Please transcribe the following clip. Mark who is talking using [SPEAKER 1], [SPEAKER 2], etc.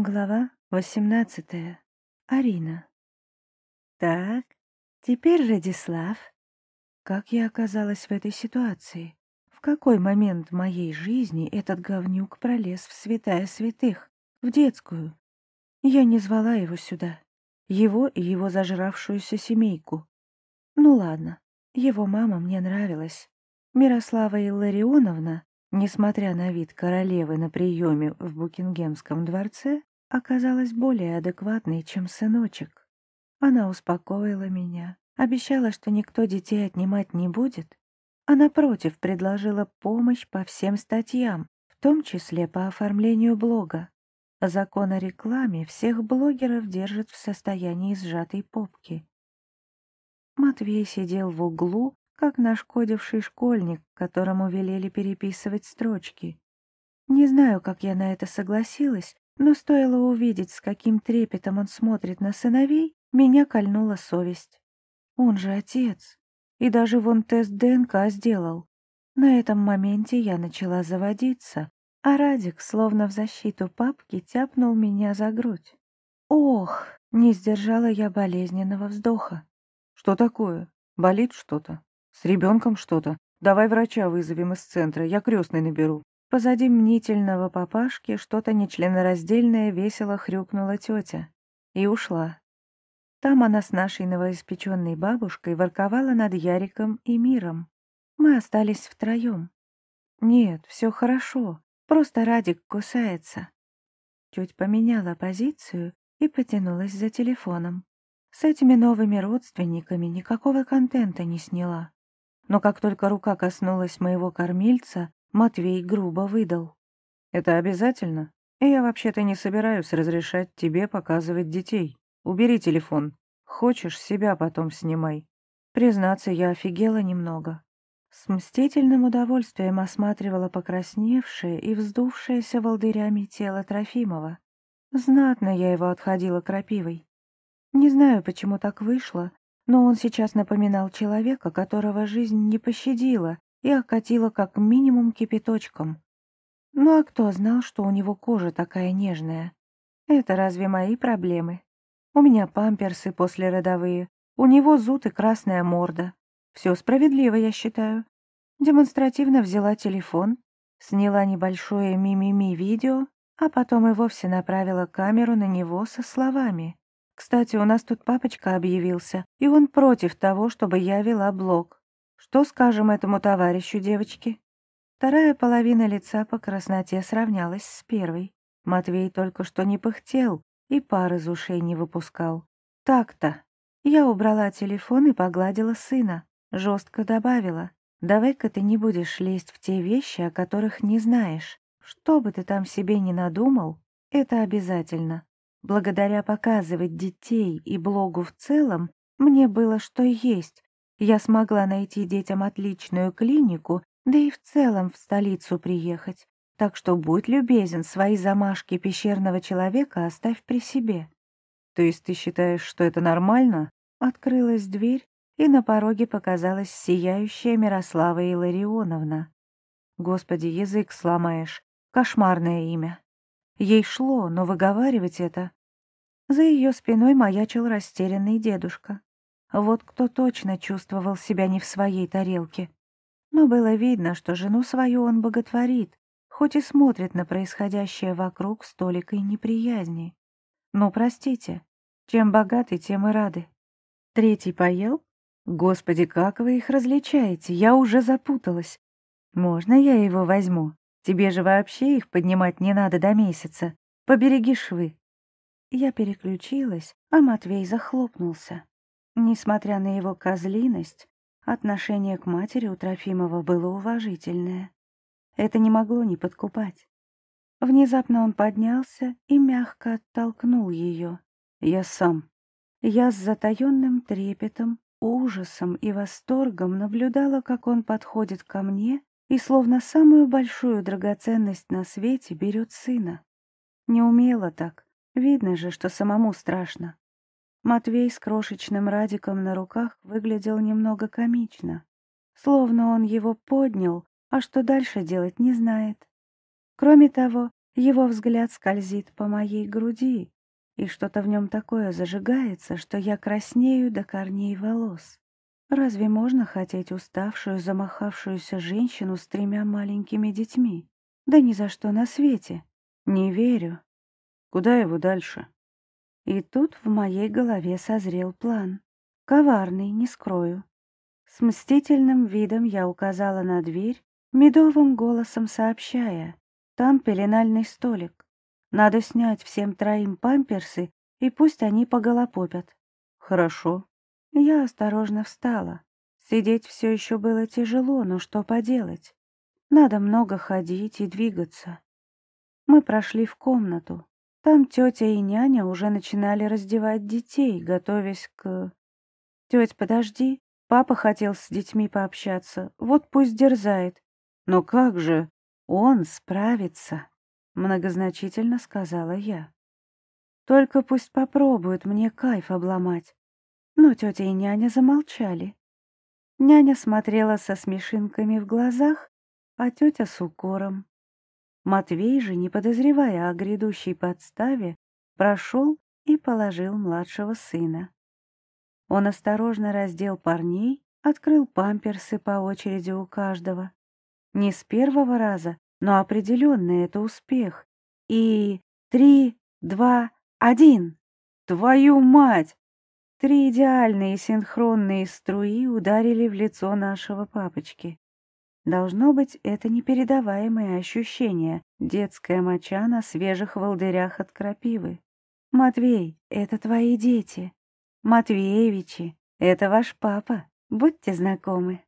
[SPEAKER 1] Глава 18. Арина. Так, теперь Радислав. Как я оказалась в этой ситуации? В какой момент моей жизни этот говнюк пролез в святая святых, в детскую? Я не звала его сюда. Его и его зажравшуюся семейку. Ну ладно, его мама мне нравилась. Мирослава Илларионовна, несмотря на вид королевы на приеме в Букингемском дворце, оказалась более адекватной, чем сыночек. Она успокоила меня, обещала, что никто детей отнимать не будет, а напротив предложила помощь по всем статьям, в том числе по оформлению блога. Закон о рекламе всех блогеров держит в состоянии сжатой попки. Матвей сидел в углу, как нашкодивший школьник, которому велели переписывать строчки. Не знаю, как я на это согласилась, но стоило увидеть, с каким трепетом он смотрит на сыновей, меня кольнула совесть. Он же отец. И даже вон тест ДНК сделал. На этом моменте я начала заводиться, а Радик, словно в защиту папки, тяпнул меня за грудь. Ох, не сдержала я болезненного вздоха.
[SPEAKER 2] Что такое? Болит что-то? С ребенком что-то? Давай врача вызовем из центра, я крестный наберу.
[SPEAKER 1] Позади мнительного папашки что-то нечленораздельное весело хрюкнула тетя и ушла. Там она с нашей новоиспеченной бабушкой ворковала над Яриком и Миром. Мы остались втроем. Нет, все хорошо, просто Радик кусается. Чуть поменяла позицию и потянулась за телефоном. С этими новыми родственниками никакого контента не сняла. Но как только рука коснулась моего кормильца, Матвей грубо выдал.
[SPEAKER 2] «Это обязательно? Я вообще-то не собираюсь разрешать тебе показывать детей. Убери телефон. Хочешь, себя потом снимай».
[SPEAKER 1] Признаться, я офигела немного. С мстительным удовольствием осматривала покрасневшее и вздувшееся волдырями тело Трофимова. Знатно я его отходила крапивой. Не знаю, почему так вышло, но он сейчас напоминал человека, которого жизнь не пощадила и окатила как минимум кипяточком. Ну а кто знал, что у него кожа такая нежная? Это разве мои проблемы? У меня памперсы послеродовые, у него зуд и красная морда. Все справедливо, я считаю. Демонстративно взяла телефон, сняла небольшое мимими видео, а потом и вовсе направила камеру на него со словами. «Кстати, у нас тут папочка объявился, и он против того, чтобы я вела блог. Что скажем этому товарищу, девочки? Вторая половина лица по красноте сравнялась с первой. Матвей только что не пыхтел и пар из ушей не выпускал. Так-то. Я убрала телефон и погладила сына. Жестко добавила. «Давай-ка ты не будешь лезть в те вещи, о которых не знаешь. Что бы ты там себе не надумал, это обязательно. Благодаря показывать детей и блогу в целом, мне было что есть, я смогла найти детям отличную клинику, да и в целом в столицу приехать. Так что будь любезен, свои замашки пещерного человека оставь при себе.
[SPEAKER 2] То есть ты считаешь, что это нормально?
[SPEAKER 1] Открылась дверь, и на пороге показалась сияющая Мирослава Илларионовна. Господи, язык сломаешь. Кошмарное имя. Ей шло, но выговаривать это... За ее спиной маячил растерянный дедушка. Вот кто точно чувствовал себя не в своей тарелке. Но было видно, что жену свою он боготворит, хоть и смотрит на происходящее вокруг с толикой неприязни. Ну, простите, чем богаты, тем и рады. Третий поел? Господи, как вы их различаете? Я уже запуталась. Можно я его возьму? Тебе же вообще их поднимать не надо до месяца. Побереги швы. Я переключилась, а Матвей захлопнулся. Несмотря на его козлиность, отношение к матери у Трофимова было уважительное. Это не могло не подкупать. Внезапно он поднялся и мягко оттолкнул ее. «Я сам». Я с затаенным трепетом, ужасом и восторгом наблюдала, как он подходит ко мне и словно самую большую драгоценность на свете берет сына. Не умела так. Видно же, что самому страшно. Матвей с крошечным Радиком на руках выглядел немного комично. Словно он его поднял, а что дальше делать не знает. Кроме того, Его взгляд скользит по моей груди, и что-то в нем такое зажигается, что я краснею до корней волос. Разве можно хотеть уставшую, замахавшуюся женщину с тремя маленькими детьми? Да ни за что на свете. Не верю.
[SPEAKER 2] Куда его дальше?
[SPEAKER 1] И тут в моей голове созрел план. Коварный, не скрою. С мстительным видом я указала на дверь, медовым голосом сообщая. Там пеленальный столик. Надо снять всем троим памперсы, и пусть они поголопопят.
[SPEAKER 2] Хорошо.
[SPEAKER 1] Я осторожно встала. Сидеть все еще было тяжело, но что поделать? Надо много ходить и двигаться. Мы прошли в комнату. Там тетя и няня уже начинали раздевать детей, готовясь к... Тетя, подожди, папа хотел с детьми пообщаться, вот пусть дерзает.
[SPEAKER 2] Но как же?
[SPEAKER 1] Он справится, многозначительно сказала я. Только пусть попробует мне кайф обломать. Но тетя и няня замолчали. Няня смотрела со смешинками в глазах, а тетя с укором. Матвей же, не подозревая о грядущей подставе, прошел и положил младшего сына. Он осторожно раздел парней, открыл памперсы по очереди у каждого. Не с первого раза, но определенно это успех. И три, два, один. Твою мать! Три идеальные синхронные струи ударили в лицо нашего папочки. Должно быть, это непередаваемое ощущение, детская моча на свежих волдырях от крапивы. «Матвей, это твои дети. Матвеевичи, это ваш папа. Будьте знакомы».